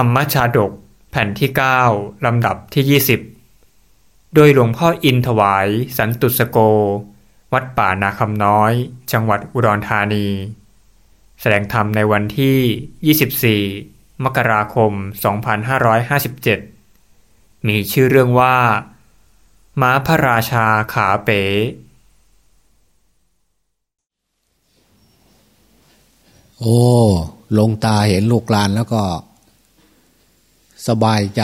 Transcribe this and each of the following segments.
ธรรมชาดก แผ่นที่ 9 ลำดับที่ 20 โดยหลวงพ่ออินถวายสันตุสโก วัดป่านาคำน้อย จังหวัดอุดรธานี แสดงธรรมในวันที่ 24 มกราคม 2557 มีชื่อเรื่องว่า ม้าพระราชาขาเป๋โอ้ลงตาเห็นลูกลานแล้วก็ สบายใจ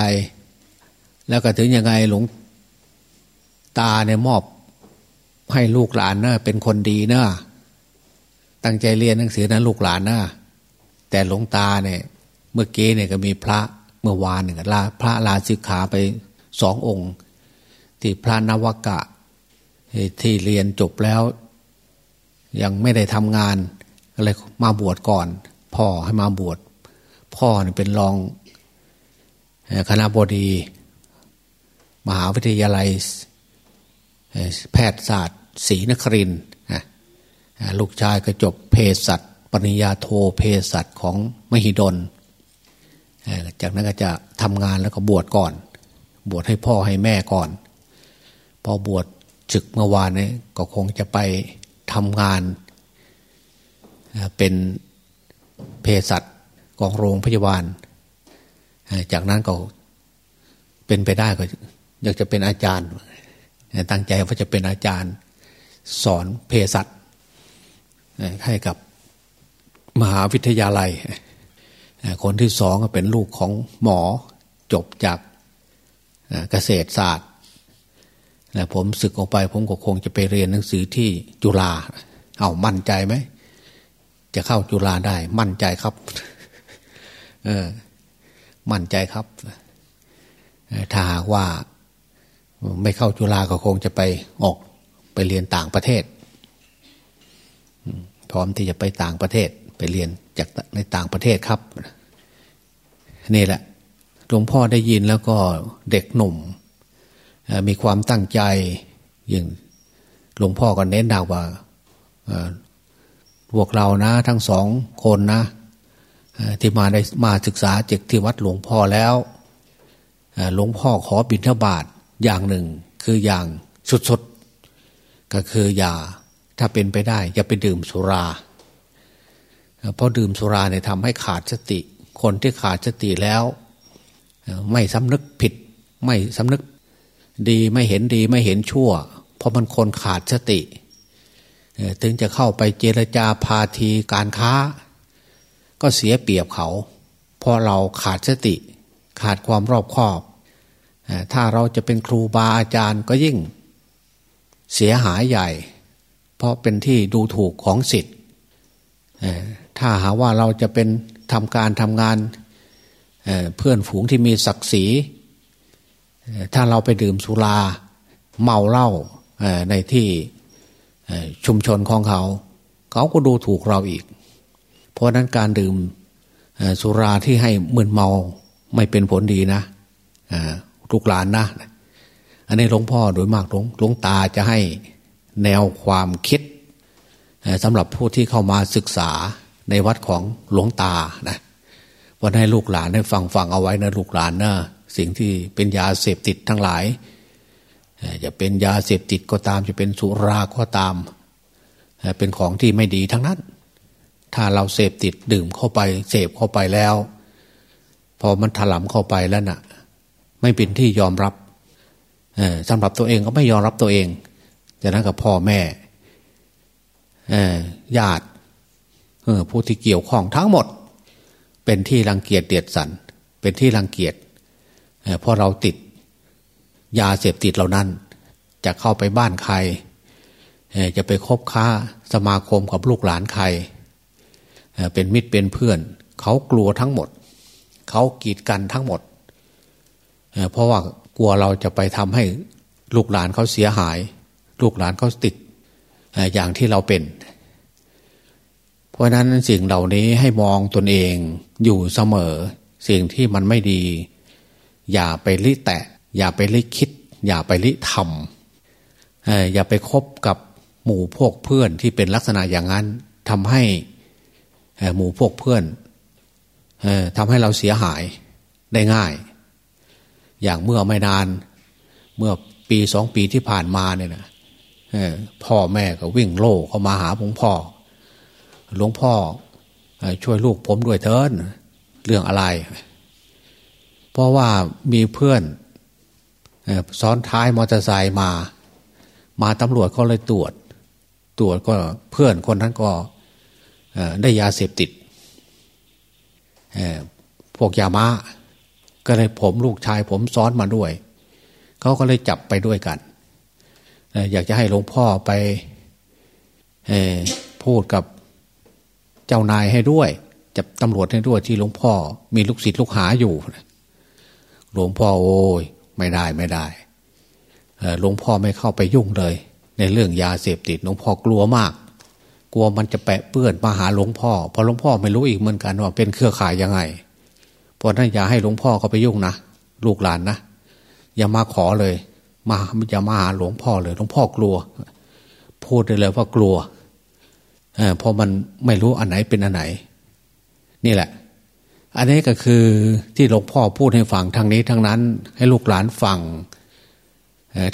แล้วก็ถึงยังไงหลวงตาเนี่ยมอบให้ลูกหลานนะเป็นคนดีนะตั้งใจเรียนหนังสือนะลูกหลานนะแต่หลวงตาเนี่ย เมื่อกี้เนี่ยก็มีพระเมื่อวานเนี่ยลาพระลาสิกขาไปสององค์ ที่พระนวกะ ที่เรียนจบแล้ว ยังไม่ได้ทำงานก็เลยมาบวชก่อน พ่อให้มาบวชพ่อเนี่ยเป็นรอง คณะบดี มหาวิทยาลัยแพทยศาสตร์ศรีนครินทร์ลูกชายก็จบเภสัชปริญญาโทเภสัชของมหิดล จากนั้นก็จะทำงานแล้วก็บวชก่อน บวชให้พ่อให้แม่ก่อน พอบวชจึกเมื่อวานนี้ก็คงจะไปทำงาน เป็นเภสัชของโรงพยาบาล จากนั้นก็เป็นไปได้ก็อยากจะเป็นอาจารย์ ตั้งใจว่าจะเป็นอาจารย์ สอนเภสัชให้กับมหาวิทยาลัย คนที่สองก็เป็นลูกของหมอจบจากเกษตรศาสตร์ผมศึกออกไปผมก็คงจะไปเรียนหนังสือที่จุฬา เอามั่นใจไหม จะเข้าจุฬาได้มั่นใจครับ เออ มั่นใจครับถ้าหากว่าไม่เข้าจุฬาก็คงจะไปออกไปเรียนต่างประเทศ พร้อมที่จะไปต่างประเทศไปเรียนจากในต่างประเทศครับ นี่แหละหลวงพ่อได้ยินแล้วก็เด็กหนุ่ม มีความตั้งใจอย่างหลวงพ่อก็เน้นดาวว่าพวกเรานะ ทั้งสองคนนะ ที่มาได้มาศึกษาเจกที่วัดหลวงพ่อแล้วหลวงพ่อขอบิณฑบาตอย่างหนึ่ง คืออย่างสุดๆก็คืออย่าถ้าเป็นไปได้ อย่าไปดื่มสุราเพราะดื่มสุราเนี่ยทำให้ขาดสติ คนที่ขาดสติแล้ว ไม่สำนึกผิด ไม่สำนึกดีไม่เห็นดีไม่เห็นชั่ว เพราะมันคนขาดสติ ถึงจะเข้าไปเจรจาพาทีการค้า ก็เสียเปรียบเขาเพราะเราขาดสติ ขาดความรอบคอบ ถ้าเราจะเป็นครูบาอาจารย์ก็ยิ่งเสียหายใหญ่ เพราะเป็นที่ดูถูกของสิทธิ์ถ้าหาว่าเราจะเป็นทำการทำงานเพื่อนฝูงที่มีศักดิ์ศรีถ้าเราไปดื่มสุราเมาเหล้าในที่ชุมชนของเขา เขาก็ดูถูกเราอีก เพราะนั้นการดื่มสุราที่ให้มึนเมาไม่เป็นผลดีนะลูกหลานนะ อันนี้หลวงพ่อโดยมากหลวงหลวงตาจะให้แนวความคิดสำหรับผู้ที่เข้ามาศึกษาในวัดของหลวงตานะวันให้ลูกหลานให้ฟังฟังเอาไว้นะลูกหลานนะสิ่งที่เป็นยาเสพติดทั้งหลาย จะเป็นยาเสพติดก็ตามจะเป็นสุราก็ตาม เป็นของที่ไม่ดีทั้งนั้น ถ้าเราเสพติดดื่มเข้าไป เสพเข้าไปแล้ว พอมันถลำเข้าไปแล้วนะ่ะ ไม่เป็นที่ยอมรับสำหรับตัวเองก็ไม่ยอมรับตัวเองจากนั้นกับพ่อแม่ญาติผู้ที่เกี่ยวข้องทั้งหมด เป็นที่รังเกียจเดียดสัน เป็นที่รังเกียจเพราะเราติดยาเสพติดเหล่านั้น จะเข้าไปบ้านใครจะไปคบค้าสมาคมกับลูกหลานใคร เป็นมิตรเป็นเพื่อน เขากลัวทั้งหมด เขากีดกันทั้งหมด เพราะว่ากลัวเราจะไปทำให้ลูกหลานเขาเสียหาย ลูกหลานเขาติดอย่างที่เราเป็น เพราะนั้นสิ่งเหล่านี้ให้มองตนเองอยู่เสมอ สิ่งที่มันไม่ดี อย่าไปลิแตะ อย่าไปลิคิด อย่าไปลิทำอย่าไปคบกับหมู่พวกเพื่อนที่เป็นลักษณะอย่างนั้นทำให้ หมู่พวกเพื่อนทำให้เราเสียหายได้ง่าย อย่างเมื่อไม่นาน เมื่อปีสองปีที่ผ่านมาเนี่ยนะพ่อแม่ก็วิ่งโล่เข้ามาหาหลวงพ่อ หลวงพ่อช่วยลูกผมด้วยเถินเรื่องอะไร เพราะว่ามีเพื่อนซ้อนท้ายมอเตอร์ไซค์มา มาตำรวจเขาเลยตรวจ ตรวจก็เพื่อนคนนั้นก็ ได้ยาเสพติดพวกยามาก็เลยผมลูกชายผมซ้อนมาด้วย เขาก็เลยจับไปด้วยกัน อยากจะให้หลวงพ่อไปพูดกับเจ้านายให้ด้วย จับตำรวจให้ด้วยที่หลวงพ่อ มีลูกศิษย์ลูกหาอยู่ หลวงพ่อโอ้ยไม่ได้ไม่ได้หลวงพ่อไม่เข้าไปยุ่งเลย ในเรื่องยาเสพติดหลวงพ่อกลัวมาก กลัวมันจะแปะเปื้อนมาหาหลวงพ่อเพราะหลวงพ่อไม่รู้อีกเหมือนกันว่าเป็นเครือข่ายยังไงเพราะนั้นอย่าให้หลวงพ่อเขาไปยุ่งนะลูกหลานนะอย่ามาขอเลย มาอย่ามาหาหลวงพ่อเลยหลวงพ่อกลัว พูดได้เลยว่ากลัวเเพราะมันไม่รู้อันไหนเป็นอันไหน นี่แหละ อันนี้ก็คือที่หลวงพ่อพูดให้ฟังทางนี้ทางนั้น ให้ลูกหลานฟัง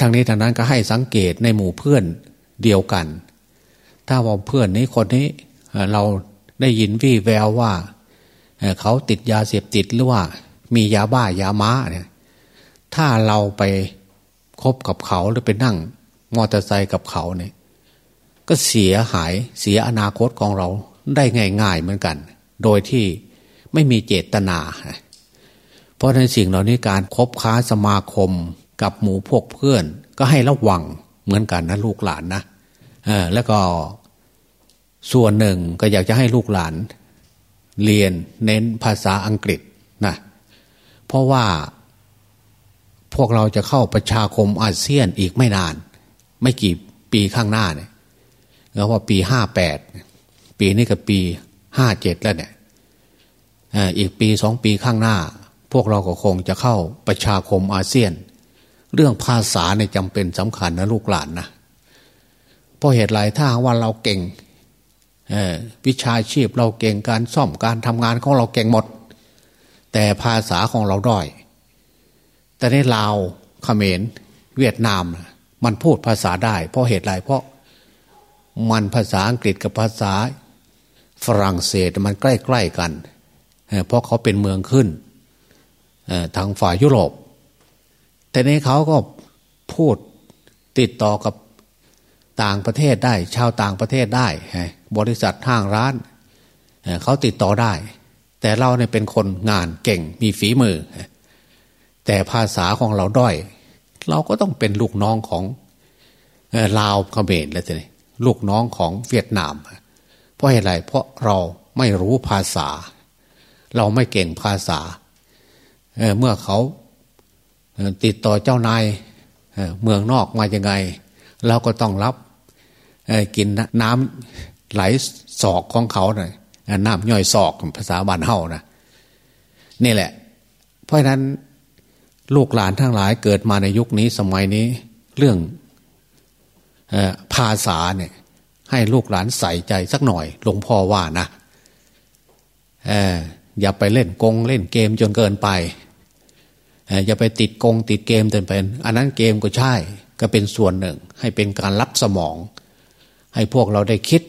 ทางนี้ทางนั้นก็ให้สังเกตในหมู่เพื่อนเดียวกัน ถ้าว่าเพื่อนนี้คนนี้เราได้ยินวี่แววว่าเขาติดยาเสพติดหรือว่ามียาบ้ายาม้าเนี่ยถ้าเราไปคบกับเขาหรือไปนั่งมอเตอร์ไซค์กับเขาเนี่ยก็เสียหายเสียอนาคตของเราได้ง่ายๆเหมือนกัน โดยที่ไม่มีเจตนา เพราะในสิ่งเหล่านี้การครบค้าสมาคมกับหมู่พวกเพื่อน ก็ให้ระวังเหมือนกันนะลูกหลานนะ แล้วก็ส่วนหนึ่งก็อยากจะให้ลูกหลาน เรียนเน้นภาษาอังกฤษนะเพราะว่าพวกเราจะเข้าประชาคมอาเซียนอีกไม่นาน ไม่กี่ปีข้างหน้าเนี่ยแล้วว่าปีห้าแปดปีนี้กับปีห้าเจ็ดแล้วเนี่ยอีกปีสองปีข้างหน้า พวกเราก็คงจะเข้าประชาคมอาเซียน เรื่องภาษาในจำเป็นสำคัญนะลูกหลานนะ เพราะเหตุไรถ้าว่าเราเก่งวิชาชีพเราเก่งการซ่อมการทำงานของเราเก่งหมด แต่ภาษาของเราด้อย แต่ในลาวเขมรเวียดนาม มันพูดภาษาได้ เพราะเหตุไรเพราะมันภาษาอังกฤษกับภาษาฝรั่งเศสมันใกล้ๆกัน เพราะเขาเป็นเมืองขึ้นทางฝ่ายยุโรป แต่ในเขาก็พูดติดต่อกับ ต่างประเทศได้ ชาวต่างประเทศได้ บริษัทห้างร้าน เขาติดต่อได้ แต่เราเนี่ยเป็นคนงานเก่งมีฝีมือ แต่ภาษาของเราด้อย เราก็ต้องเป็นลูกน้องของลาวเขมรแล้วทีนี้ลูกน้องของเวียดนาม เพราะอะไรเพราะเราไม่รู้ภาษา เราไม่เก่งภาษาเเมื่อเขาติดต่อเจ้านายเมืองนอกมายังไง เราก็ต้องรับ กินน้ำไหลศอกของเขาหน่อยน้ำย่อยศอกภาษาบ้านเฮานะนี่แหละ เพราะฉะนั้นลูกหลานทั้งหลายเกิดมาในยุคนี้สมัยนี้ เรื่องภาษาเนี่ย ให้ลูกหลานใส่ใจสักหน่อยหลวงพ่อว่านะอย่าไปเล่นกงเล่นเกมจนเกินไปอย่าไปติดกงติดเกมจนเป็น อันนั้นเกมก็ใช่ ก็เป็นส่วนหนึ่ง ให้เป็นการรับสมอง ให้พวกเราได้คิด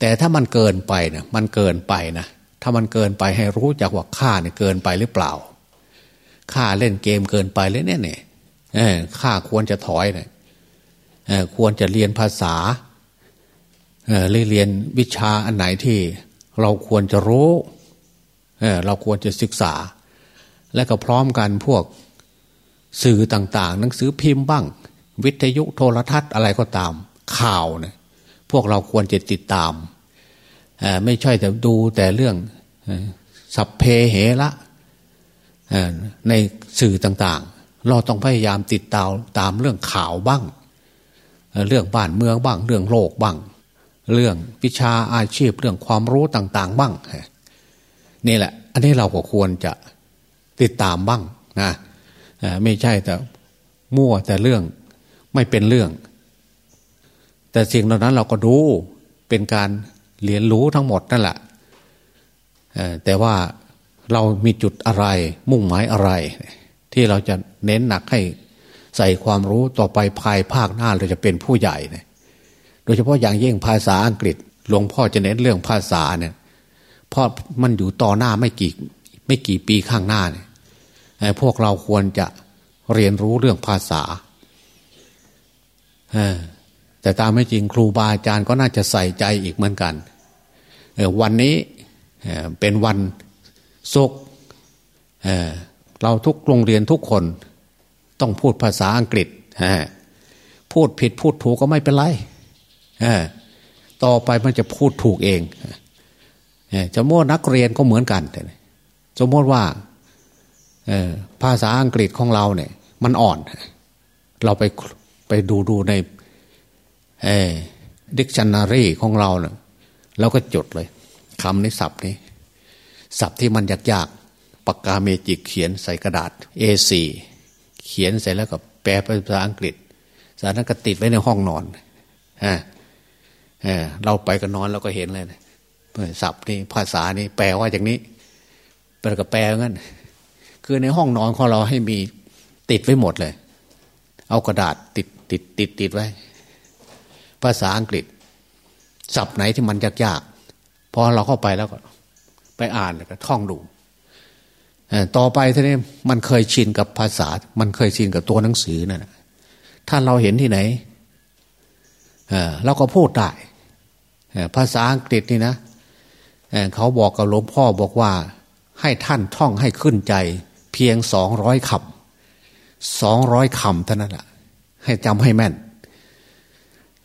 แต่ถ้ามันเกินไปนะมันเกินไปนะถ้ามันเกินไปให้รู้จักว่าค่าเนี่ยเกินไปหรือเปล่าค่าเล่นเกมเกินไปเลยเนี่ยเนี่ยค่าควรจะถอยเนี่ยควรจะเรียนภาษาเรียนวิชาอันไหนที่เราควรจะรู้เราควรจะศึกษา และก็พร้อมกันพวกสื่อต่าง ๆ หนังสือพิมพ์บ้าง วิทยุโทรทัศน์อะไรก็ตาม ข่าวเนี่ยพวกเราควรจะติดตาม ไม่ใช่แต่ดูแต่เรื่องสัพเพเหระในสื่อต่าง ๆ เราต้องพยายามติดตามตามเรื่องข่าวบ้าง เรื่องบ้านเมืองบ้าง เรื่องโลกบ้าง เรื่องวิชาอาชีพเรื่องความรู้ต่าง ๆ บ้างนี่แหละ อันนี้เราก็ควรจะติดตามบ้างนะไม่ใช่แต่มั่วแต่เรื่องไม่เป็นเรื่อง แต่สิ่งเหล่านั้นเราก็ดูเป็นการเรียนรู้ทั้งหมดนั่นแหละแต่ว่าเรามีจุดอะไร มุ่งหมายอะไร ที่เราจะเน้นหนักให้ใส่ความรู้ต่อไปภายภาคหน้าเราจะเป็นผู้ใหญ่เนี่ยโดยเฉพาะอย่างยิ่งภาษาอังกฤษ หลวงพ่อจะเน้นเรื่องภาษาเนี่ยเพราะมันอยู่ต่อหน้าไม่กี่ไม่กี่ปีข้างหน้าเนี่ยพวกเราควรจะเรียนรู้เรื่องภาษา แต่ตามไม่จริงครูบาอาจารย์ก็น่าจะใส่ใจอีกเหมือนกันวันนี้เป็นวันศุกร์เราทุกโรงเรียนทุกคนต้องพูดภาษาอังกฤษพูดผิดพูดถูกก็ไม่เป็นไรต่อไปมันจะพูดถูกเองจะโม่นักเรียนก็เหมือนกันสมมติว่าภาษาอังกฤษของเราเนี่ย มันอ่อน เราไปไปดูดูใน ดิกชันนารีของเราเนี่ยเราก็จดเลยคำนี้ศัพท์นี้ศัพท์ที่มันยากๆปากกาเมจิกเขียนใส่กระดาษ A4 เขียนเสร็จแล้วก็แปลเป็นภาษาอังกฤษสารนั้นก็ติดไว้ในห้องนอนฮะเราไปก็นอนเราก็เห็นเลยศัพท์นี่ภาษานี่แปลว่าอย่างนี้แปลก็แปลงั้น คือในห้องนอนของเราให้มีติดไว้หมดเลย เอากระดาษติดติดติดติดไว้ ภาษาอังกฤษศัพท์ไหนที่มันยากๆพอเราเข้าไปแล้วก็ ไปอ่านแล้วก็ท่องดูต่อไปทีนี้มันเคยชินกับภาษา มันเคยชินกับตัวหนังสือนะ่ะถ้าเราเห็นที่ไหนเราก็พูดได้ภาษาอังกฤษนี่นะเขาบอกกับหลวงพ่อบอกว่า ให้ท่านท่องให้ขึ้นใจ เพียงสองร้อยคำสองร้อยคำเท่านั้นแหละให้จำให้แม่น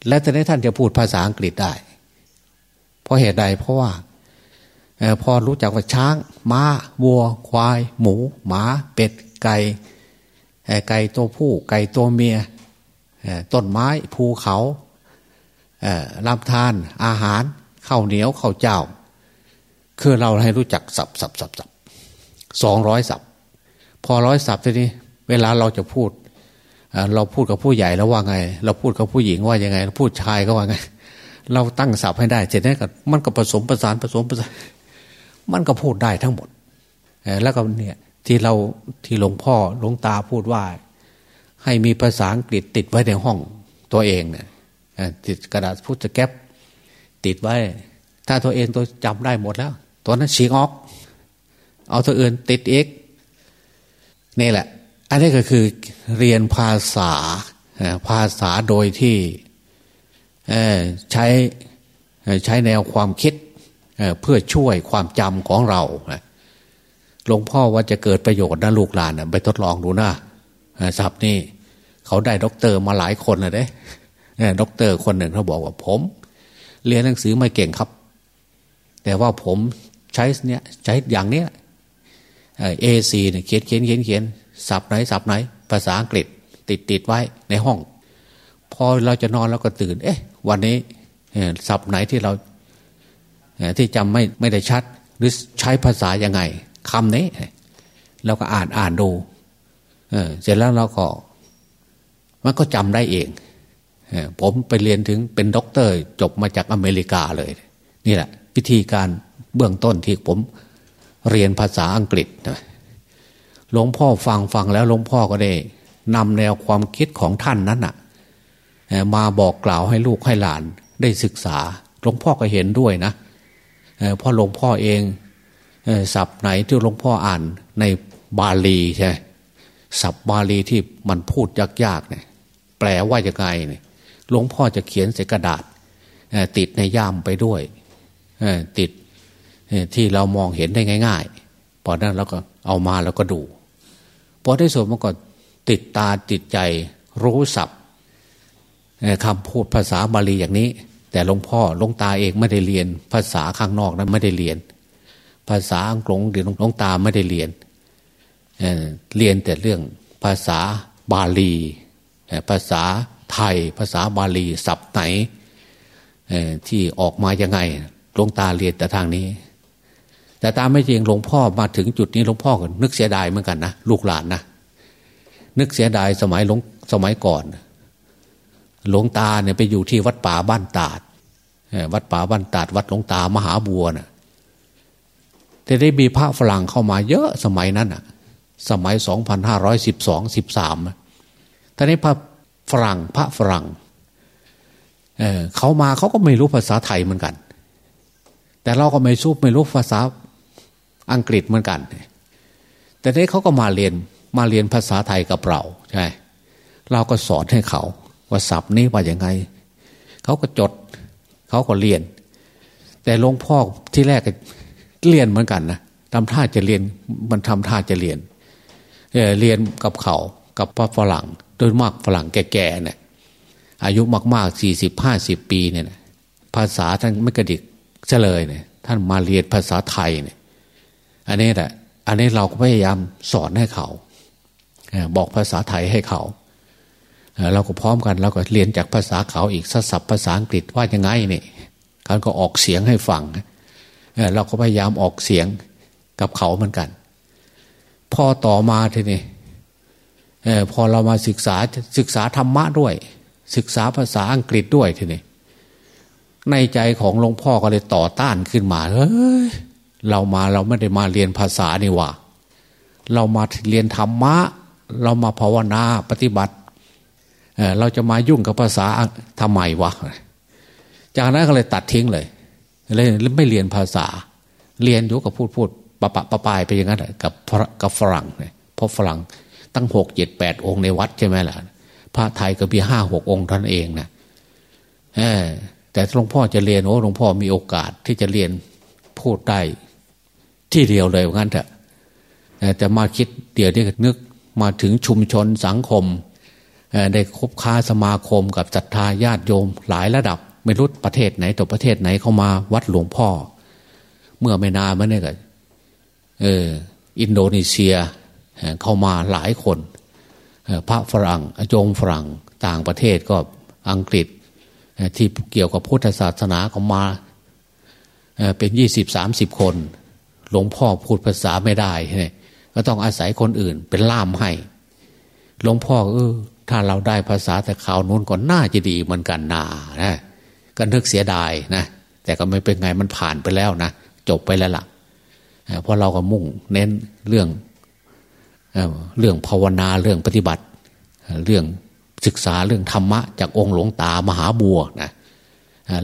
และจะได้ท่านจะพูดภาษาอังกฤษได้ เพราะเหตุใดเพราะว่าพอรู้จักว่าช้างม้า วัว ควาย หมู หมา เป็ด ไก่ไก่ตัวผู้ ไก่ตัวเมียต้นไม้ ภูเขาลำธารอาหารข้าวเหนียวข้าวเจ้า คือเราให้รู้จักสับสับสับสับสองร้อยสับพอร้อยสับทีนี้ เวลาเราจะพูด เราพูดกับผู้ใหญ่แล้วว่าไง เราพูดกับผู้หญิงว่ายังไงพูดชายก็ว่าไง เราตั้งสับให้ได้เสร็จแล้วก็มันก็ผสมประสานผสมประสานมันก็พูดได้ทั้งหมดแล้วก็เนี่ยที่เราที่หลวงพ่อหลวงตาพูดว่า ให้มีภาษาอังกฤษติดไว้ในห้องตัวเองเนี่ยติดกระดาษพุทธแก๊ปติดไว้ ถ้าตัวเองตัวจำได้หมดแล้ว ตัวนั้นฉีกออก เอาตัวอื่นติดเอกนี่แหละ อันนี้ก็คือเรียนภาษาภาษาโดยที่ใช้ใช้แนวความคิดเพื่อช่วยความจำของเราหลวงพ่อว่าจะเกิดประโยชน์นะลูกหลานไปทดลองดูนะศัพท์นี่เขาได้ด็อกเตอร์มาหลายคนเลยเด้ด็อกเตอร์คนหนึ่งเขาบอกว่าผม เรียนหนังสือไม่เก่งครับ แต่ว่าผมใช้เนี้ยใช้อย่างเนี้ย A4เนี่ยเขียนเขียนเขียนเขียน ศัพท์ไหนศัพท์ไหน ภาษาอังกฤษติดติดไว้ในห้อง พอเราจะนอนแล้วก็ตื่น เอ๊ะ วันนี้ศัพท์ไหนที่เราที่จำไม่ไม่ได้ชัด หรือใช้ภาษายังไงคำนี้เราก็อ่านอ่านดูเเสร็จแล้วเราก็ มันก็จำได้เองผมไปเรียนถึงเป็นด็อกเตอร์ จบมาจากอเมริกาเลย นี่แหละ วิธีการเบื้องต้นที่ผมเรียนภาษาอังกฤษ หลวงพ่อฟังฟังแล้วหลวงพ่อก็ได้นำแนวความคิดของท่านนั้นน่ะมาบอกกล่าวให้ลูกให้หลานได้ศึกษาหลวงพ่อก็เห็นด้วยนะเพราะหลวงพ่อเองศัพท์ไหนที่หลวงพ่ออ่านในบาลีใช่ศัพท์บาลีที่มันพูดยากๆเนี่ยแปลว่ายังไงเนี่ยหลวงพ่อจะเขียนใส่กระดาษติดในย่ามไปด้วยติดที่เรามองเห็นได้ง่ายๆพอนั้นเราก็เอามาแล้วก็ดู พอได้สวนมันก็ติดตาติดใจรู้ศัพท์คำพูดภาษาบาลีอย่างนี้ แต่หลวงพ่อหลวงตาเองไม่ได้เรียน ภาษาข้างนอกนะไม่ได้เรียน ภาษาอังกฤษเดี๋ยวหลวงตาไม่ได้เรียนเเรียนแต่เรื่องภาษาบาลี ภาษาไทย ภาษาบาลีศัพท์ไหนที่ออกมายังไงหลวงตาเรียนแต่ทางนี้ แต่ตามไม่จริงหลวงพ่อมาถึงจุดนี้หลวงพ่อก็นึกเสียดายเหมือนกันนะลูกหลานนะนึกเสียดายสมัยหลวงสมัยก่อน หลวงตาเนี่ยไปอยู่ที่วัดป่าบ้านตาดวัดป่าบ้านตาด วัดหลวงตามหาบัวนะ่ะแต่ได้มีพระฝรั่งเข้ามาเยอะสมัยนั้นอะ สมัยสองพันห้าร้อยสิบสองสิบสามตอนนี้พระฝรั่งพระฝรั่งเเขามาเขาก็ไม่รู้ภาษาไทยเหมือนกัน แต่เราก็ไม่สู้ไม่รู้ภาษา อังกฤษเหมือนกัน แต่นี้เขาก็มาเรียนมาเรียนภาษาไทยกับเราใช่เราก็สอนให้เขา ว่าศัพท์นี้ว่าอย่างไง เขาก็จด เขาก็เรียน แต่หลวงพ่อที่แรกก็เรียนเหมือนกันนะทำท่าจะเรียนมันทำท่าจะเรียนเเรียนกับเขากับพระฝรั่ง โดยมากฝรั่งแก่ๆเนี่ยอายุมากๆสี่สิบห้าสิบปีเนี่ยภาษาท่านไม่กระดิกเฉลยเนี่ยท่านมาเรียนภาษาไทยเนี่ย อันนี้แหละ อันนี้เราก็พยายามสอนให้เขา บอกภาษาไทยให้เขาเราก็พร้อมกันเราก็เรียนจากภาษาเขาอีกศัพท์ภาษาอังกฤษว่ายังไงนี่เขาก็ออกเสียงให้ฟังเราก็พยายามออกเสียงกับเขาเหมือนกัน พอต่อมาทีนี้พอเรามาศึกษาศึกษาธรรมะด้วย ศึกษาภาษาอังกฤษด้วยทีนี้ในใจของหลวงพ่อก็เลยต่อต้านขึ้นมาเฮ้ย เรามาเราไม่ได้มาเรียนภาษานี่ว่า เรามาเรียนธรรมะ เรามาภาวนาปฏิบัติเราจะมายุ่งกับภาษาทำไมวะจากนั้นก็เลยตัดทิ้งเลยเลยไม่เรียนภาษา เรียนอยู่กับพูดพูดปะปะปะปายไปอย่างนั้นกับกับฝรั่งเนี่ยเพราะฝรั่งตั้งหกเจ็ดแปดองค์ในวัดใช่ไหมล่ะพระไทยก็มีห้าหกองค์ท่านเองนะแต่หลวงพ่อจะเรียนโอ้หลวงพ่อมีโอกาสที่จะเรียนพูดได้ ที่เดียวเลยว่างั้นเถอะแต่มาคิดเดี๋ยวนี้นึกมาถึงชุมชนสังคมได้คบค้าสมาคมกับศรัทธาญาติโยมหลายระดับ ไม่รู้ประเทศไหนตัวประเทศไหนเข้ามาวัดหลวงพ่อ เมื่อไม่นานมาเนี่ยก็เอออินโดนีเซียเข้ามาหลายคนพระฝรั่งอจงฝรั่งต่างประเทศก็อังกฤษที่เกี่ยวกับพุทธศาสนาเขามาเป็นยี่สิบสามสิบคน หลวงพ่อพูดภาษาไม่ได้ก็ต้องอาศัยคนอื่น เป็นล่ามให้ หลวงพ่อเออ ถ้าเราได้ภาษาแต่ข่าวนู้นก็น่าจะดีเหมือนกันนานะก็นึกเสียดายนะแต่ก็ไม่เป็นไงมันผ่านไปแล้วนะจบไปแล้วละ่ะเพราะเราก็มุ่งเน้นเรื่องเรื่องภาวนาเรื่องปฏิบัติ เรื่องศึกษาเรื่องธรรมะ จากองค์หลวงตามหาบัวนะ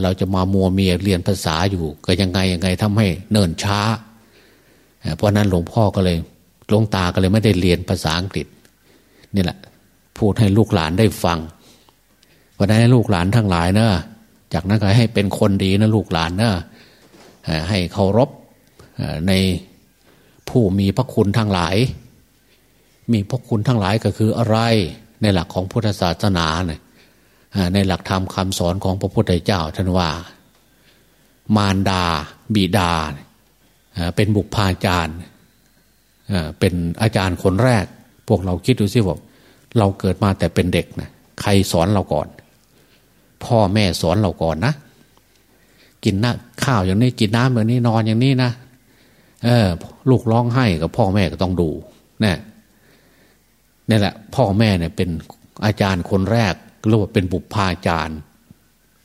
เราจะมามัวเมียเรียนภาษาอยู่ก็ยังไงยังไงทำให้เนิ่นช้า เพราะนั้นหลวงพ่อก็เลยหลวงตาก็เลยไม่ได้เรียนภาษาอังกฤษนี่แหละพูดให้ลูกหลานได้ฟังเพราะนั้นลูกหลานทั้งหลายเนะจากนั้นก็ให้เป็นคนดีนะลูกหลานเนะให้เคารพในผู้มีพระคุณทั้งหลาย มีพระคุณทั้งหลายก็คืออะไรในหลักของพุทธศาสนาเนี่ยในหลักธรรมคำสอนของพระพุทธเจ้าท่านว่า มารดา บิดา เป็นบุพาจารย์เป็นอาจารย์คนแรก พวกเราคิดดูสิว่าเราเกิดมาแต่เป็นเด็กนะใครสอนเราก่อน พ่อแม่สอนเราก่อนนะ กินน้าข้าวอย่างนี้กินน้ำแบบนี้นอนอย่างนี้นะเออ ลูกร้องไห้กับพ่อแม่ก็ต้องดูนี่นี่แหละ พ่อแม่เนี่ยเป็นอาจารย์คนแรกเรียกว่าเป็นบุพพาจารย์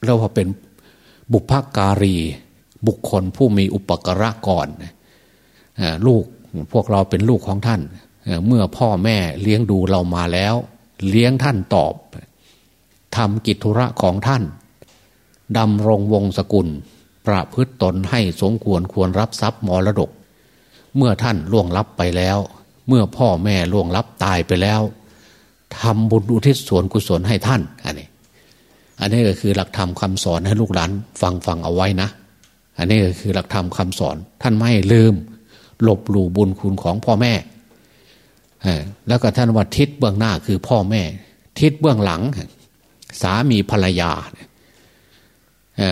เรียกว่าเป็นบุพการี บุคคลผู้มีอุปกระก่อนลูกพวกเราเป็นลูกของท่าน เมื่อพ่อแม่เลี้ยงดูเรามาแล้ว เลี้ยงท่านตอบทำกิจธุระของท่านดำรงวงศกุล ประพฤตตนให้สมควรควรรับทรัพย์มรดก เมื่อท่านล่วงลับไปแล้ว เมื่อพ่อแม่ล่วงลับตายไปแล้วทำบุญอุทิศส่วนกุศลให้ท่านอันนี้ อันนี้ก็คือหลักธรรมคาสอนให้ลูกหลานฟังฟังเอาไว้นะ อันนี้ก็คือหลักธรรมคาสอน ท่านไม่ลืมหลบหลู่บุญคุณของพ่อแม่แล้วก็ท่านว่าทิศเบื้องหน้าคือพ่อแม่ ทิศเบื้องหลัง สามีภรรยา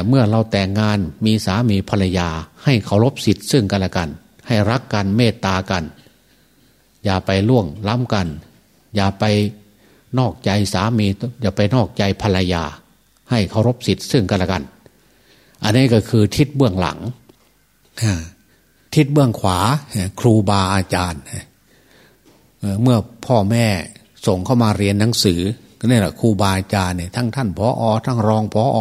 เมื่อเราแต่งงานมีสามีภรรยา ให้เคารพสิทธิ์ซึ่งกันและกัน ให้รักกันเมตตากัน อย่าไปล่วงล้ำกัน อย่าไปนอกใจสามีอย่าไปนอกใจภรรยา ให้เคารพสิทธิ์ซึ่งกันและกัน อันนี้ก็คือทิศเบื้องหลังทิศเบื้องขวาครูบาอาจารย์เมื่อพ่อแม่ส่งเข้ามาเรียนหนังสือก็นี่แหละครูบาอาจารย์เนี่ยทั้งท่านพออทั้งรองพออ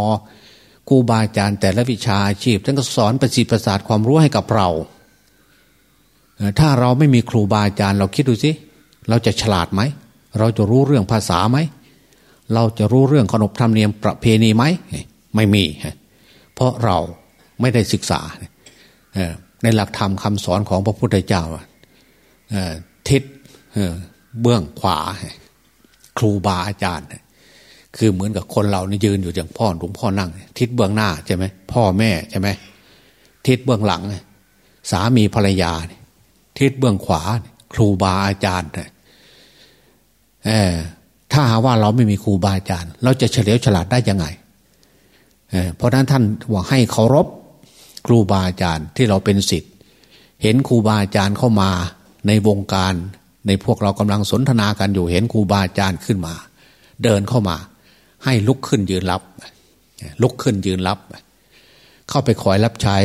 ครูบาอาจารย์แต่ละวิชาอาชีพท่านก็สอนประสิทธิประสาทความรู้ให้กับเรา ถ้าเราไม่มีครูบาอาจารย์เราคิดดูสิเราจะฉลาดไหม เราจะรู้เรื่องภาษาไหม เราจะรู้เรื่องขนบธรรมเนียมประเพณีไหม ไม่มี เพราะเราไม่ได้ศึกษาในหลักธรรมคำสอนของพระพุทธเจ้าทิศเบื้องขวา ครูบาอาจารย์ คือเหมือนกับคนเรานี่ยืนอยู่อย่างพ่อหลวงพ่อนั่ง ทิศเบื้องหน้าใช่ไหมพ่อแม่ใช่ไหมทิศเบื้องหลัง สามีภรรยา ทิศเบื้องขวา ครูบาอาจารย์ถ้าหาว่าเราไม่มีครูบาอาจารย์ เราจะเฉลียวฉลาดได้ยังไง เพราะนั้นท่านว่าให้เคารพครูบาอาจารย์ที่เราเป็นสิทธิ์เห็นครูบาอาจารย์เข้ามาในวงการ ในพวกเรากำลังสนทนากันอยู่เห็นครูบาอาจารย์ขึ้นมา เดินเข้ามา ให้ลุกขึ้นยืนรับ ลุกขึ้นยืนรับ เข้าไปคอยรับใช้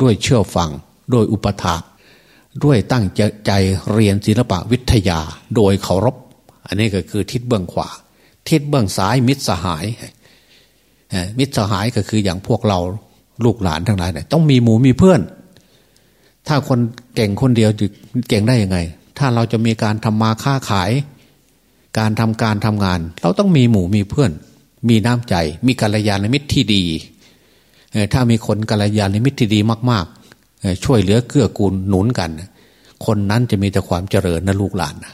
ด้วยเชื่อฟังด้วยอุปถากด้วยตั้งใจเรียนศิลปะวิทยาโดยเคารพ อันนี้ก็คือทิศเบื้องขวา ทิศเบื้องซ้ายมิตรสหาย มิตรสหายก็คืออย่างพวกเราลูกหลานทั้งหลายเนี่ยต้องมีหมูมีเพื่อน ถ้าคนเก่งคนเดียวจะเก่งได้ยังไง ถ้าเราจะมีการทำมาค้าขาย การทำการทำงาน เราต้องมีหมู่มีเพื่อน มีน้ำใจ มีกัลยาณมิตรที่ดีถ้ามีคนกัลยาณมิตรที่ดีมาก ๆ ช่วยเหลือเกื้อกูลหนุนกัน คนนั้นจะมีแต่ความเจริญนะลูกหลานนะ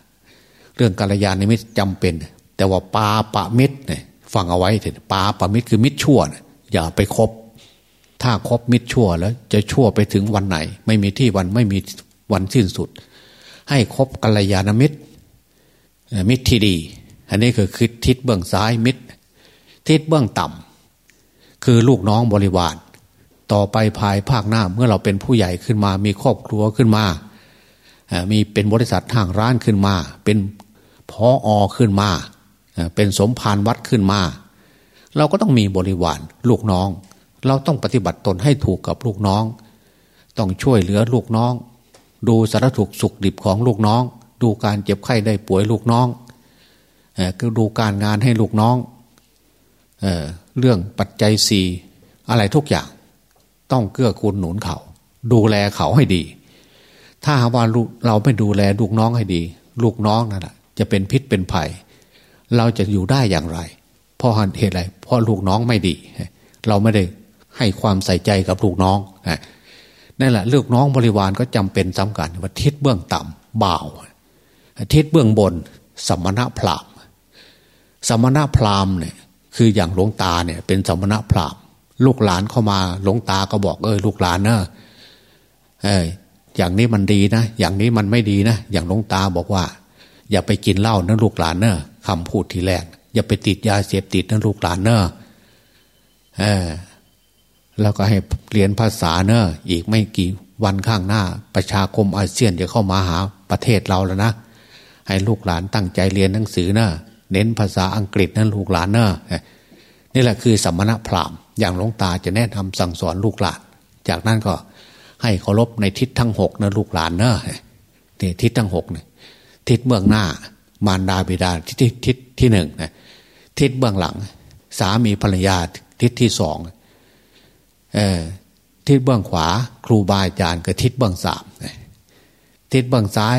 เรื่องกาลยานิมิตรจำเป็น แต่ว่าปาปะมิตรเนี่ย ฟังเอาไว้เถอะปาปะมิตรคือมิตรชั่วนะอย่าไปคบ ถ้าคบมิตรชั่วแล้ว จะชั่วไปถึงวันไหน ไม่มีที่วันไม่มีวันสิ้นสุด ให้คบกัลยาณมิตร มิตรที่ดี อันนี้คือคิดทิศเบื้องซ้ายมิตร ทิศเบื้องต่ำคือลูกน้องบริวาร ต่อไปภายภาคหน้าเมื่อเราเป็นผู้ใหญ่ขึ้นมา มีครอบครัวขึ้นมา มีเป็นบริษัททางร้านขึ้นมา เป็นพออขึ้นมา เป็นสมภารวัดขึ้นมา เราก็ต้องมีบริวารลูกน้อง เราต้องปฏิบัติตนให้ถูกกับลูกน้อง ต้องช่วยเหลือลูกน้อง ดูสารถุกสุขดิบของลูกน้อง ดูการเจ็บไข้ได้ป่วยลูกน้องก็ดูการงานให้ลูกน้องเเรื่องปัจจัยสี่อะไรทุกอย่าง ต้องเกื้อกูลหนุนเขา ดูแลเขาให้ดี ถ้าหาว่าเราไม่ดูแลลูกน้องให้ดี ลูกน้องนั่นแหละจะเป็นพิษเป็นภัย เราจะอยู่ได้อย่างไร เพราะเหตุอะไรเพราะลูกน้องไม่ดี เราไม่ได้ให้ความใส่ใจกับลูกน้องนั่นแหละลูกน้องบริวารก็จำเป็นสำคัญว่าทิศเบื้องต่ำบ่าวทิศเบื้องบน สมณะพราหมณ์สมณะพราหมณ์เนี่ยคืออย่างหลวงตาเนี่ย เป็นสมณะพราหมณ์ลูกหลานเข้ามาหลวงตาก็บอกเออลูกหลานเนอะเอออย่างนี้มันดีนะ อย่างนี้มันไม่ดีนะ อย่างหลวงตาบอกว่า อย่าไปกินเหล้านะลูกหลานเนอะ คำพูดทีแรก อย่าไปติดยาเสพติดนะลูกหลานเนอะเออแล้วก็ให้เรียนภาษาเนอะอีกไม่กี่วันข้างหน้า ประชาคมอาเซียนจะเข้ามาหาประเทศเราแล้วนะ ให้ลูกหลานตั้งใจเรียนหนังสือเนอะเน้นภาษาอังกฤษนะลูกหลานเนอะนี่แหละคือสัมมณพราหมณ์อย่างหลวงตาจะแนะนำสั่งสอนลูกหลาน จากนั้นก็ให้เคารพในทิศทั้งหกนะลูกหลานเนอะนี่ทิศทั้งหกเนี่ยทิศเบื้องหน้า มารดาบิดาทิศทิศที่หนึ่งนะทิศเบื้องหลัง สามีภรรยาทิศที่สองเออทิศเบื้องขวา ครูบาอาจารย์กับทิศเบื้องสามทิศเบื้องซ้าย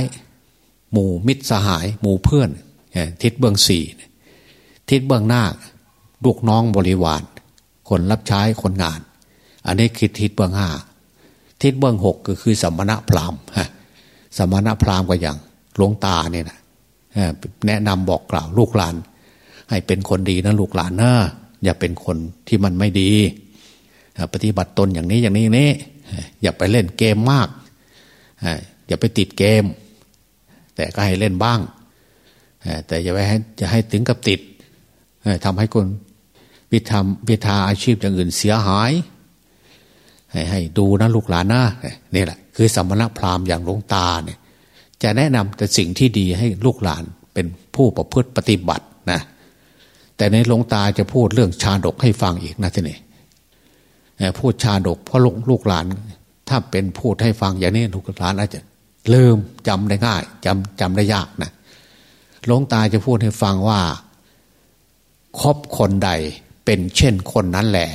หมู่มิตรสหาย หมู่เพื่อนทิศเบื้องสี่ทิศเบื้องหน้าลูกน้องบริวาร คนรับใช้คนงาน อันนี้คือทิศเบื้องห้าทิศเบื้องหกก็คือสมณะพราหมณ์สมณะพราหมณ์ก็อย่างหลวงตาเนี่ยนะ แนะนำบอกกล่าวลูกหลาน ให้เป็นคนดีนะลูกหลานนะอย่าเป็นคนที่มันไม่ดี ปฏิบัติตนอย่างนี้อย่างนี้นี้ อย่าไปเล่นเกมมาก อย่าไปติดเกม แต่ก็ให้เล่นบ้าง แต่อย่าไปให้จะให้ถึงกับติดทำให้คนวิธรรมวิธาอาชีพอย่างอื่นเสียหาย ให้ให้ดูนะลูกหลานนะนี่แหละ คือสมณพราหมณ์อย่างหลวงตาเนี่ย จะแนะนำแต่สิ่งที่ดีให้ลูกหลานเป็นผู้ประพฤติปฏิบัตินะแต่ในหลวงตาจะพูดเรื่องชาดกให้ฟังอีกนะทีนี้พูดชาดกเพราะลูกหลาน ถ้าเป็นพูดให้ฟังอย่างนี้ลูกหลานอาจจะลืมจำได้ง่ายจำจำได้ยากนะหลวงตาจะพูดให้ฟังว่าคบคนใดเป็นเช่นคนนั้นแหละ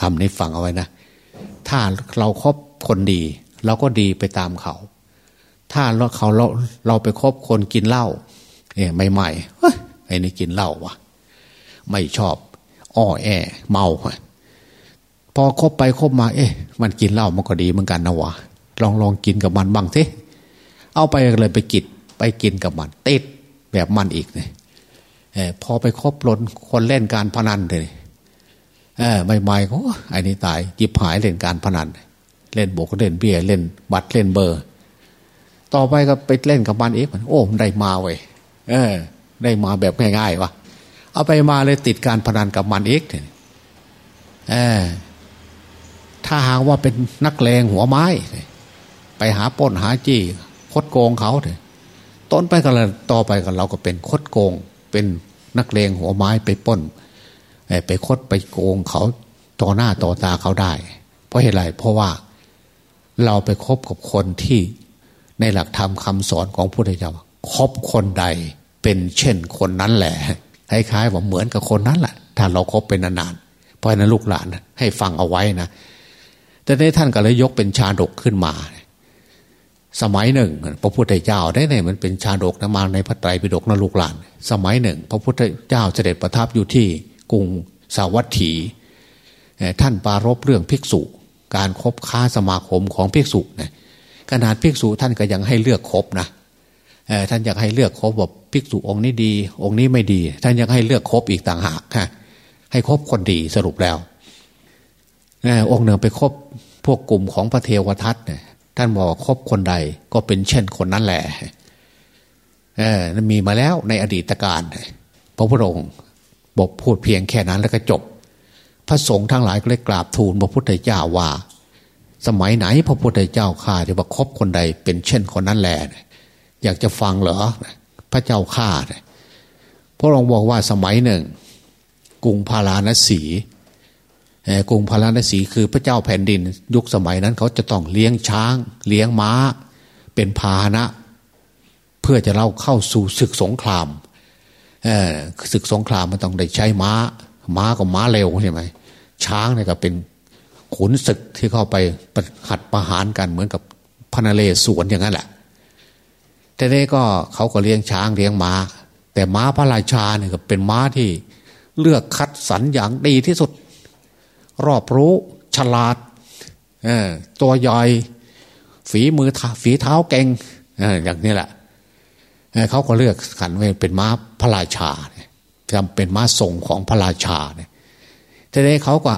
ทำนี้ฟังเอาไว้นะ ถ้าเราครบคนดี เราก็ดีไปตามเขา ถ้าเราเขาเราเราไปคบคนกินเหล้าเนี่ยใหม่ๆไอ้นี่กินเหล้าวะไม่ชอบอ้อแอ เมาพอคบไปคบมา เอ๊ะ มันกินเหล้ามันก็ดีเหมือนกันนะวะลองลองกินกับมันบ้างสิเอาไปเลยไปกินไปกินกับมันติดแบบมันอีกเนี่ยพอไปคบลนคนเล่นการพนันเลยเออใหม่ๆก็ไอ้นี่ตายจิบหายเล่นการพนัน เล่นโบกเล่นเบี้ยเล่นบัตรเล่นเบอร์ ต่อไปก็ไปเล่นกับมันเองมันโอ้ได้มาเว้ยเออ ได้มาแบบง่ายๆวะเอาไปมาเลยติดการพนันกับมันเองเออถ้าหากว่าเป็นนักเลงหัวไม้ ไปหาป้นหาจี้คดโกงเขาเถอะต้นไปกันต่อไปกันเราก็เป็นคดโกง เป็นนักเลงหัวไม้ไปป้นไปคดไปโกงเขาต่อหน้าต่อตาเขาได้ เพราะเหตุไรเพราะว่าเราไปคบกับคนที่ ในหลักธรรมคาสอนของพระพุทธเจ้าคบคนใดเป็นเช่นคนนั้นแหละคล้ายๆว่าเหมือนกับคนนั้นแหละถ้าเราครบเป็นนานๆเพราะนั้นลูกหลานให้ฟังเอาไว้นะแต่ในท่านก็เลยยกเป็นชาดกขึ้นมา สมัยหนึ่ง พระพุทธเจ้าได้เนี่ยมันเป็นชาดกนะมาในพระไตรปิฎกนะลูกหลาน สมัยหนึ่ง พระพุทธเจ้าเสด็จประทับอยู่ที่กรุงสาวัตถี ท่านปารบเรื่องภิกษุ การครบค้าสมาคมของภิกษุนะ ขนาดภิกษุท่านก็ยังให้เลือกครบนะท่านอยากให้เลือกครบว่าภิกษุองค์นี้ดี องค์นี้ไม่ดี ท่านยังให้เลือกครบอีกต่างหากค่ะให้ครบคนดีสรุปแล้วองค์หนึ่งไปคบพวกกลุ่มของพระเทวทัตเนี่ยท่านบอกคบคนใดก็เป็นเช่นคนนั้นแหละเออมีมาแล้วในอดีตการพระพุทธองค์บอกพูดเพียงแค่นั้นแล้วก็จบ พระสงฆ์ทั้งหลายก็เลยกราบทูลพระพุทธเจ้าว่า สมัยไหนพระพุทธเจ้าข้าจะว่าคบคนใดเป็นเช่นคนนั้นแหละอยากจะฟังเหรอพระเจ้าข้าพระองค์บอกว่าสมัยหนึ่งกรุงพาราณสีกรุงพาราณสีคือพระเจ้าแผ่นดิน ยุคสมัยนั้นเขาจะต้องเลี้ยงช้าง เลี้ยงม้า เป็นพาหนะ เพื่อจะเล่าเข้าสู่ศึกสงครามศึกสงครามมันต้องได้ใช้ม้า ม้าก็ม้าเร็วใช่ไหมช้างเนี่ยก็เป็น ขุนศึกที่เข้าไปหัดประหารกันเหมือนกับพนเลสวนอย่างนั้นแหละแต่นี้ก็เขาก็เลี้ยงช้างเลี้ยงม้า แต่ม้าพระราชาเนี่ยเป็นม้าที่เลือกคัดสรรอย่างดีที่สุด รอบรู้ฉลาดตัวย่อยฝีมือฝีเท้าเก่งอย่างนี้แหละเขาก็เลือกขันไว้เป็นม้าพระราชาจำเป็นม้าทรงของพระราชาเนี่ยทีนี้เขาก็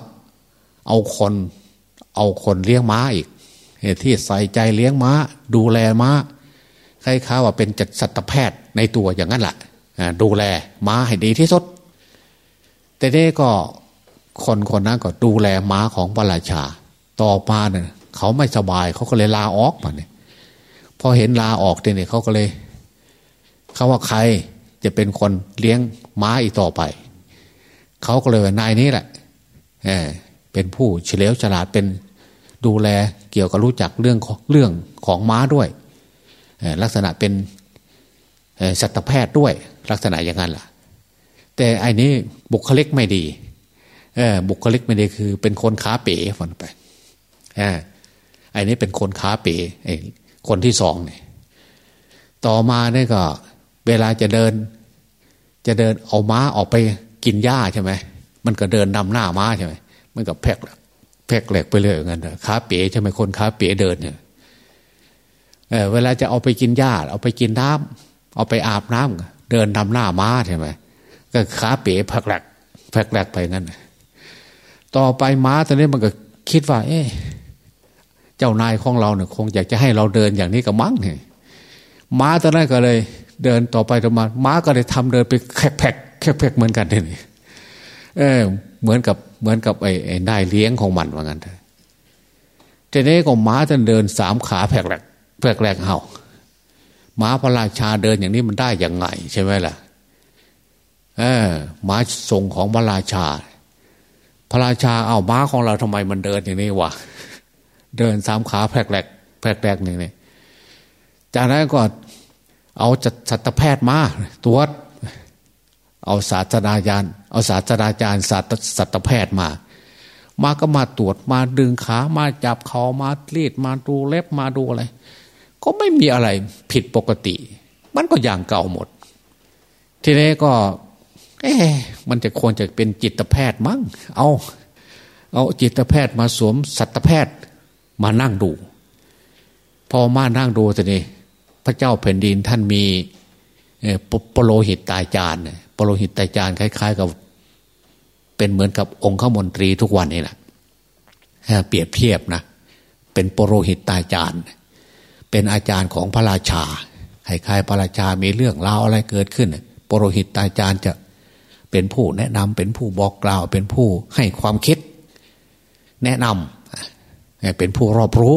เอาคน เอาคนเลี้ยงม้าอีกที่ใส่ใจเลี้ยงม้า ดูแลม้าคล้ายๆว่าเป็นจัดสัตวแพทย์ในตัวอย่างนั้นแหละดูแลม้าให้ดีที่สุด แต่นี้ก็คนคนนั้นก็ดูแลม้าของพระราชา ต่อมาเนี่ยเขาไม่สบายเขาก็เลยลาออกมาเนี่ยพอเห็นลาออกเนี่ยเขาก็เลยเขาว่าใครจะเป็นคนเลี้ยงม้าอีกต่อไป เขาก็เลยนายนี้แหละ เป็นผู้เฉลียวฉลาดเป็นดูแลเกี่ยวกับรู้จักเรื่องเรื่องของม้าด้วย ลักษณะเป็นสัตวแพทย์ด้วยลักษณะอย่างนั้นล่ะ แต่อันนี้บุคลิกไม่ดีบุคลิกไม่ดีคือ เป็นคนขาเป๋ฝันไปอ่าไอ้นี้เป็นคนขาเป๋คนที่สองเนี่ยต่อมาเนี่ยก็ เวลาจะเดิน จะเดินเอาม้าออกไปกินหญ้าใช่ไหมมันก็เดินนำหน้าม้าใช่ไหม มันก็แพกแพกแหลกไปเลยอย่างั้นขาเป๋ใช่ไหมคนขาเป๋เดินเนี่ยเออเวลาจะเอาไปกินหญ้าเอาไปกินน้ำเอาไปอาบน้ำเดินนำหน้าม้าใช่ไหมก็ขาเป๋แพกแหลกแพกแหลกไปงั้นต่อไปม้าตัวนี้มันก็คิดว่า เอ๊ะเจ้านายของเราเนี่ยคงอยากจะให้เราเดินอย่างนี้กับมั้งเนี่ยม้าตัวนั้นก็เลย เดินต่อไปต่อมา ม้าก็เลยทำเดินไปแคกแพกแคกแพกเหมือนกันนี่เออ เหมือนกับเหมือนกับไอ้ไอ้เลี้ยงของมันว่างั้นเถอะทีนี้ก็ม้าจะเดินสามขาแผกแหลกแผกแหลกเห่าม้าพระราชาเดินอย่างนี้มันได้อย่างไง ใช่ไหมล่ะเออม้าทรงของพระราชา พระราชาเอาม้าของเราทำไมมันเดินอย่างนี้วะเดินสามขาแผลกแหลกแผลกแหลกหนึ่งเนี่ยจากนั้นก็เอาจัดสัตวแพทย์มาตรวจ เอาศาสตราจารย์เอาศาสตราจารย์ศาสัตวแพทย์มา มาก็มาตรวจมาดึงขามาจับเขามารีดมาดูเล็บมาดูอะไร ก็ไม่มีอะไรผิดปกติ มันก็อย่างเก่าหมด ทีนี้ก็ เอ๊มันจะควรจะเป็นจิตแพทย์มั้งเอาเอาจิตแพทย์มาสวมสัตวแพทย์มานั่งดู พอมานั่งดูทีนี้พระเจ้าแผ่นดินท่านมีปโลหิตตายจานป โลหิตตายจานคล้าย ๆ กับ เป็นเหมือนกับองค์ข้ามนตรีทุกวันนี่แหละเปรียบเทียบนะเป็นปโลหิตตายจานเป็นอาจารย์ของพระราชาใคล้ายๆพระราชามีเรื่องราวอะไรเกิดขึ้นปโลหิตตายจานจะเป็นผู้แนะนำเป็นผู้บอกกล่าว เป็นผู้ให้ความคิด แนะนำเป็นผู้รอบรู้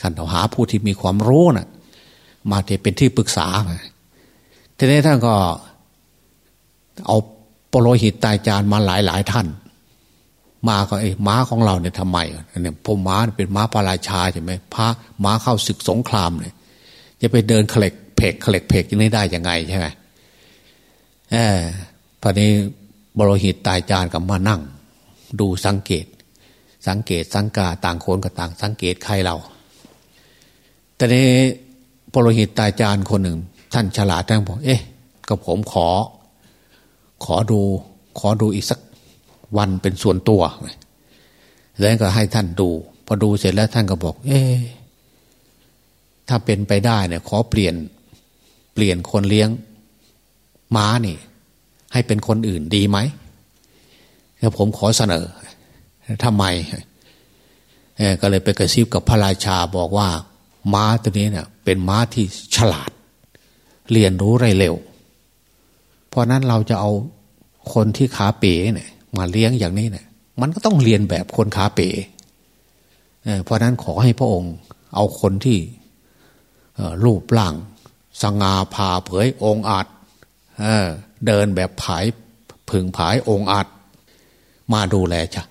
ท่านหาผู้ที่มีความรู้นะ่ะ มาจะเป็นที่ปรึกษาทีนี้ท่านก็ เอาปโลหิตตายจานมาหลายหลายท่าน มาก็ไอ้ม้าของเราเนี่ยทำไมเนี่ยพม้าเป็นม้าพระราชาใช่ไหมพระม้าเข้าศึกสงครามเนี่ยจะไปเดินเขล็กเพกเขล็กเพกยังไม่ได้ยังไงใช่ไหมเออพอนี้บรหิตตายจานกับมานั่ง ดูสังเกต สังเกตสังกาต่างคนกับต่าง สังเกตใครเรา แต่นี้บรหิตตายจานคนหนึ่ง ท่านฉลาดท่านบอก เอ๊ะก็ผมขอ ขอดูขอดูอีกสักวันเป็นส่วนตัวแล้วก็ให้ท่านดู พอดูเสร็จแล้วท่านก็บอก เอ๊ถ้าเป็นไปได้เนี่ย ขอเปลี่ยนเปลี่ยนคนเลี้ยงม้านี่ ให้เป็นคนอื่นดีไหมแล้วผมขอเสนอทำไมก็เลยไปกระซิบกับพระราชาบอกว่า ม้าตัวนี้เนี่ยเป็นม้าที่ฉลาด เรียนรู้ไรเร็ว ราะนั้นเราจะเอาคนที่ขาเป๋เนี่ยมาเลี้ยงอย่างนี้เนี่ย มันก็ต้องเรียนแบบคนขาเป๋เพราะนั้นขอให้พระองค์เอาคนที่รูปร่างสง่าผ่าเผยองอาจเเดินแบบผายผึ่งผายองอาจมาดูแลชะ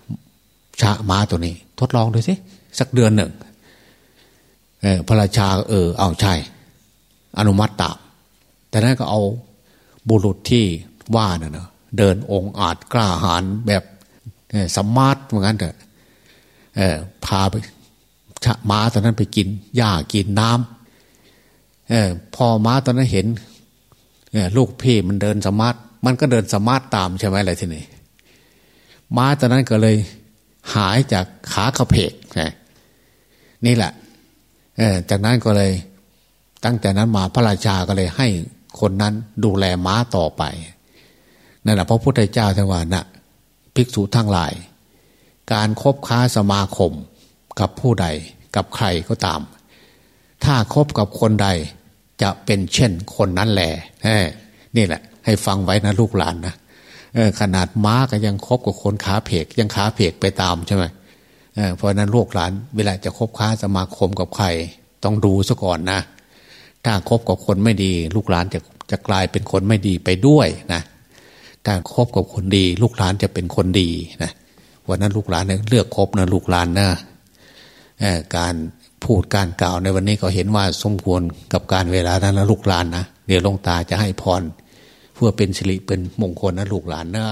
ชะมาตัวนี้ ทดลองดูสิสักเดือนหนึ่งพระราชาเออเอาใช่อนุมัติตามแต่นั้นก็เอา บุรุษที่ว่าน่ะเนะเดินองอาจกล้าหาญแบบ smart เหมือนกันเถอะพาไปม้าตัวนั้นไปกินหญ้ากินน้ำอพอม้าตัวนั้นเห็นลูกพี่มันเดิน smart มันก็เดิน smart ตามใช่ไหมอะไรทีนี้ม้าตอนนั้นก็เลยหายจากขากระเพกนี่แหละจากนั้นก็เลย ตั้งแต่นั้นมาพระราชาก็เลยให้ คนนั้นดูแลม้าต่อไปนั่นแหละพระพุทธเจ้าท่านว่านะภิกษุทั้งหลาย การครบค้าสมาคมกับผู้ใดกับใครก็ตาม ถ้าคบกับคนใดจะเป็นเช่นคนนั้นแหละนี่แหละ ให้ฟังไว้นะลูกหลานนะขนาดม้าก็ยังคบกับคนขาเพกยังขาเพกไปตามใช่ไหมเพราะนั้นลูกหลาน เวลาจะคบค้าสมาคมกับใคร ต้องดูซะก่อนนะ ถ้าคบกับคนไม่ดี ลูกหลานจะจะกลายเป็นคนไม่ดีไปด้วยนะถ้าคบกับคนดี ลูกหลานจะเป็นคนดีนะวันนั้นลูกหลานเลือกคบนะลูกหลานนะการพูดการกล่าวในวันนี้ก็เห็นว่าสมควรกับการเวลานั้นนะลูกหลานนะเดี๋ยวลงตาจะให้พรเพื่อเป็นสิริเป็นมงคลนะลูกหลานนะ